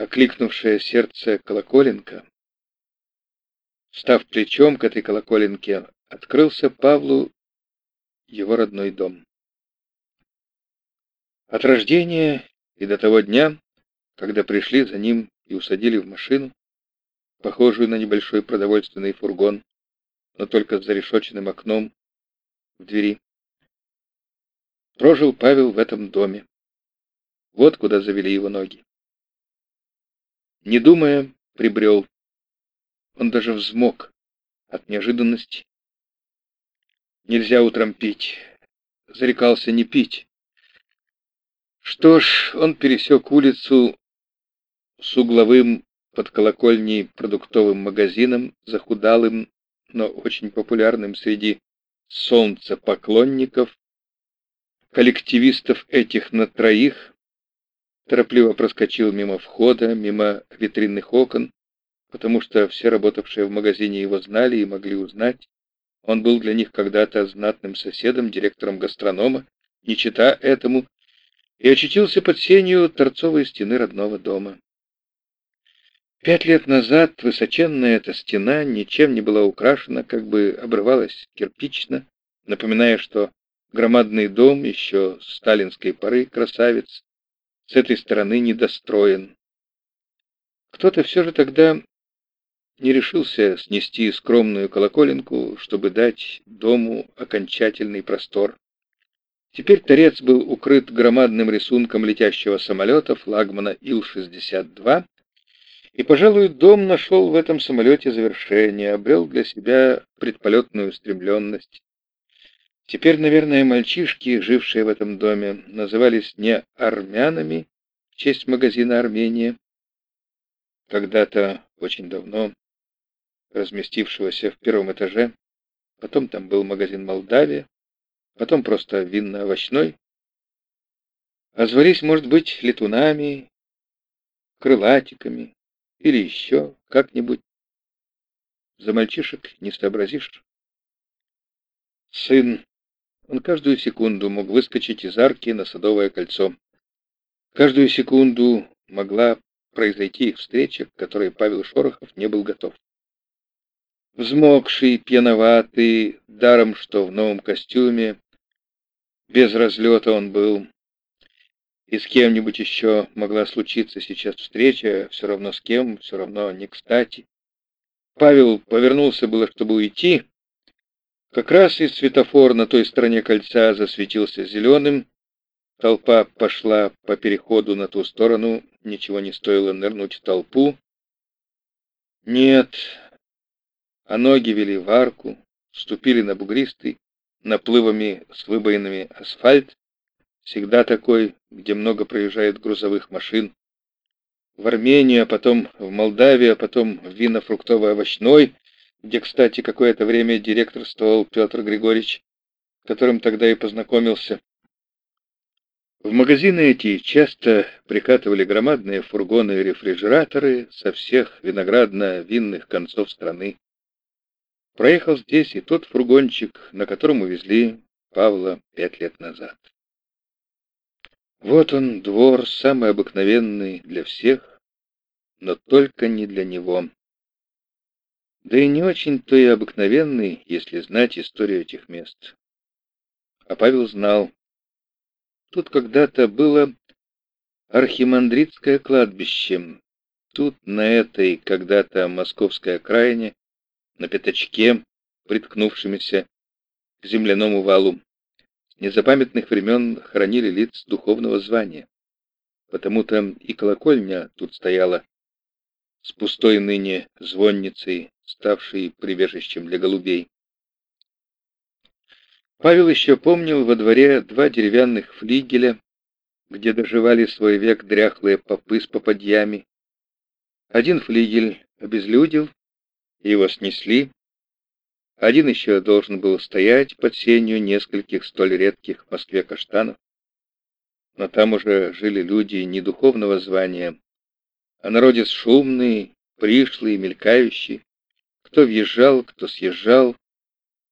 окликнувшая сердце колоколенка, став плечом к этой колоколенке, открылся Павлу его родной дом. От рождения и до того дня, когда пришли за ним и усадили в машину, похожую на небольшой продовольственный фургон, но только с зарешоченным окном в двери. Прожил Павел в этом доме. Вот куда завели его ноги. Не думая, прибрел. Он даже взмок от неожиданности. Нельзя утром пить. Зарекался не пить. Что ж, он пересек улицу с угловым под колокольней продуктовым магазином, захудалым, но очень популярным среди солнцепоклонников, коллективистов этих на троих, торопливо проскочил мимо входа, мимо витринных окон, потому что все работавшие в магазине его знали и могли узнать. Он был для них когда-то знатным соседом, директором гастронома, не чита этому, и очутился под сенью торцовой стены родного дома. Пять лет назад высоченная эта стена ничем не была украшена, как бы обрывалась кирпично, напоминая, что громадный дом еще сталинской поры красавец, с этой стороны недостроен. Кто-то все же тогда не решился снести скромную колоколенку, чтобы дать дому окончательный простор. Теперь торец был укрыт громадным рисунком летящего самолета флагмана Ил-62, и, пожалуй, дом нашел в этом самолете завершение, обрел для себя предполетную устремленность. Теперь, наверное, мальчишки, жившие в этом доме, назывались не армянами в честь магазина «Армения», когда-то, очень давно, разместившегося в первом этаже, потом там был магазин «Молдавия», потом просто винно-овощной, а звались, может быть, летунами, крылатиками, или еще как-нибудь. За мальчишек не сообразишь. Сын. Он каждую секунду мог выскочить из арки на Садовое кольцо. Каждую секунду могла произойти их встреча, к которой Павел Шорохов не был готов. Взмокший, пьяноватый, даром что в новом костюме, без разлета он был, и с кем-нибудь еще могла случиться сейчас встреча, все равно с кем, все равно не кстати. Павел повернулся было, чтобы уйти. Как раз и светофор на той стороне кольца засветился зеленым. Толпа пошла по переходу на ту сторону, ничего не стоило нырнуть в толпу. Нет, а ноги вели в арку, ступили на бугристый, наплывами с выбоинами асфальт, всегда такой, где много проезжает грузовых машин. В Армению, а потом в Молдавию, а потом в вино-фруктово-овощной, где, кстати, какое-то время директорствовал Петр Григорьевич, которым тогда и познакомился. В магазины эти часто прикатывали громадные фургоны и рефрижераторы со всех виноградно-винных концов страны. Проехал здесь и тот фургончик, на котором увезли Павла пять лет назад. Вот он, двор, самый обыкновенный для всех, но только не для него. Да и не очень-то и обыкновенный, если знать историю этих мест. А Павел знал. Тут когда-то было архимандритское кладбище. Тут, на этой когда-то московской окраине, на пятачке, приткнувшемися к земляному валу, незапамятных времен хранили лиц духовного звания. Потому-то и колокольня тут стояла с пустой ныне звонницей, ставшей прибежищем для голубей. Павел еще помнил во дворе два деревянных флигеля, где доживали свой век дряхлые попы с попадьями. Один флигель обезлюдил, его снесли, один еще должен был стоять под сенью нескольких столь редких в Москве каштанов. Но там уже жили люди не духовного звания, а народец шумный, пришлый, мелькающий. Кто въезжал, кто съезжал.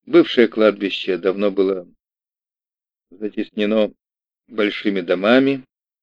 Бывшее кладбище давно было затеснено большими домами,